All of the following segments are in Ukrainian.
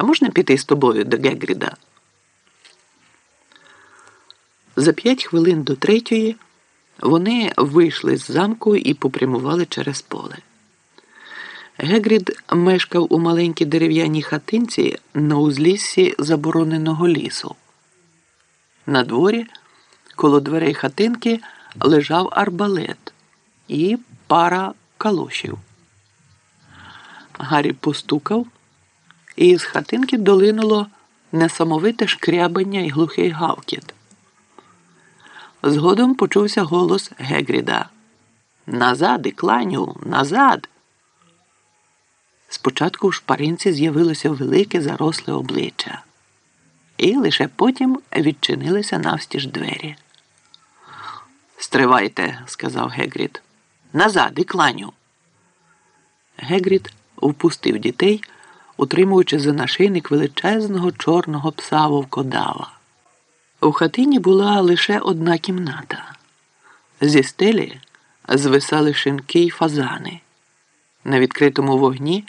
А можна піти з тобою до Гегріда? За п'ять хвилин до третьої вони вийшли з замку і попрямували через поле. Гегрід мешкав у маленькій дерев'яній хатинці на узліссі забороненого лісу. На дворі, коло дверей хатинки, лежав арбалет і пара калошів. Гаррі постукав, і з хатинки долинуло несамовите шкрябання й глухий гавкіт. Згодом почувся голос Гегріда. Назад, ікланю, назад. Спочатку в шпаринці з'явилося велике заросле обличчя, і лише потім відчинилися навстіж двері. Стривайте, сказав Гегрід. Назад, ікланю. Гегрід впустив дітей, утримуючи за нашийник величезного чорного пса вовкодава. У хатині була лише одна кімната. Зі стелі звисали шинки й фазани. На відкритому вогні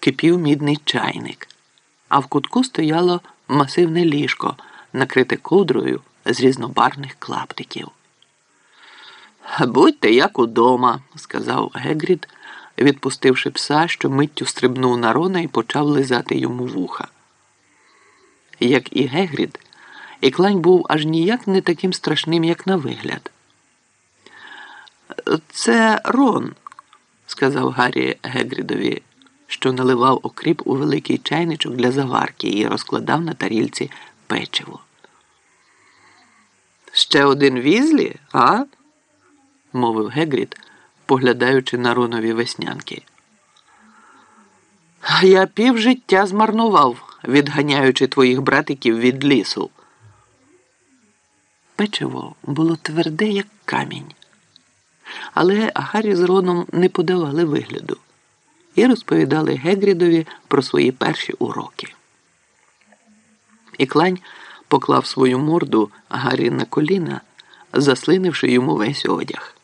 кипів мідний чайник, а в кутку стояло масивне ліжко, накрите ковдрою з різнобарних клаптиків. Будьте як удома, сказав Гегрід, відпустивши пса, що миттю стрибнув на рона і почав лизати йому вуха. Як і Гегрід, Іклань був аж ніяк не таким страшним, як на вигляд. Це Рон, сказав Гаррі Гегрідові, що наливав окріп у великий чайничок для заварки і розкладав на тарільці печиво. Ще один візлі, а? мовив Гегрід, поглядаючи на Ронові веснянки. Я півжиття змарнував, відганяючи твоїх братиків від лісу. Печиво було тверде, як камінь. Але Гаррі з Роном не подавали вигляду і розповідали Гегрідові про свої перші уроки. І клань поклав свою морду Гаррі на коліна, заслинивши йому весь одяг.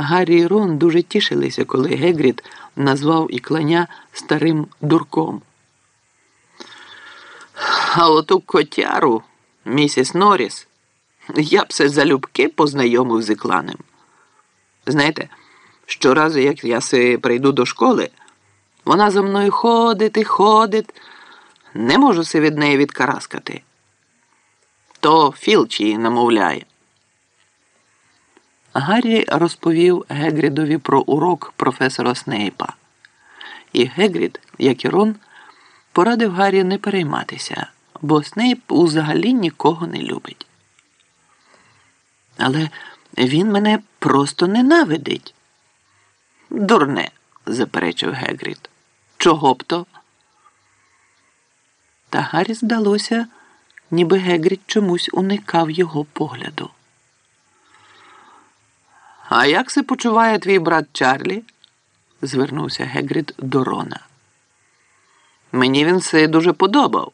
Гаррі і Рон дуже тішилися, коли Гегрід назвав Ікланя старим дурком. А оту котяру, місіс Норріс, я б все залюбки познайомив з Ікланем. Знаєте, щоразу, як я си прийду до школи, вона за мною ходить і ходить, не можу си від неї відкараскати. То Філч її намовляє. Гаррі розповів Гегрідові про урок професора Снейпа. І Гегрід, як і Рон, порадив Гаррі не перейматися, бо Снейп взагалі нікого не любить. Але він мене просто ненавидить. Дурне, заперечив Гегрід. Чого б то? Та Гаррі здалося, ніби Гегрід чомусь уникав його погляду. А як се почуває твій брат Чарлі? звернувся Гегрід до Рона. Мені він все дуже подобав.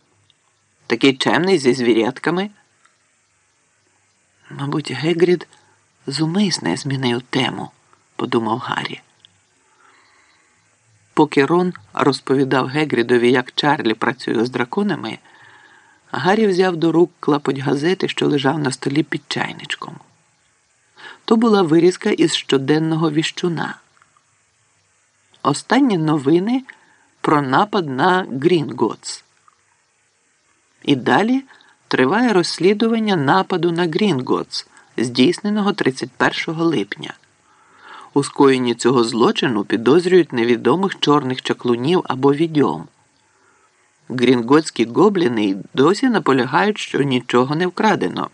Такий чемний зі звірятками. Мабуть, Гегрід зумисне змінив тему, подумав Гаррі. Поки Рон розповідав Гегрідові, як Чарлі працює з драконами, Гаррі взяв до рук клапоть газети, що лежав на столі під чайничком. То була вирізка із щоденного віщуна. Останні новини про напад на Грінготс. І далі триває розслідування нападу на Грінготс, здійсненого 31 липня. У скоєнні цього злочину підозрюють невідомих чорних чаклунів або відьом. Грінготські гобліни досі наполягають, що нічого не вкрадено.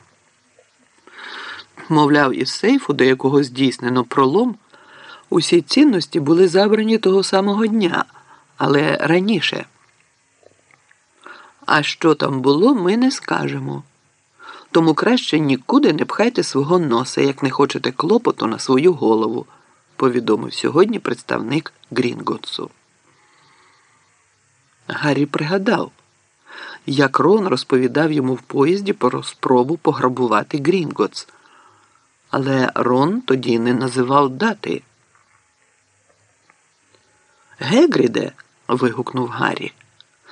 Мовляв, із сейфу, до якого здійснено пролом, усі цінності були забрані того самого дня, але раніше. А що там було, ми не скажемо. Тому краще нікуди не пхайте свого носа, як не хочете клопоту на свою голову, повідомив сьогодні представник Грінготсу. Гаррі пригадав, як Рон розповідав йому в поїзді про спробу пограбувати Грінготс. Але Рон тоді не називав дати. Гегріде. вигукнув Гаррі.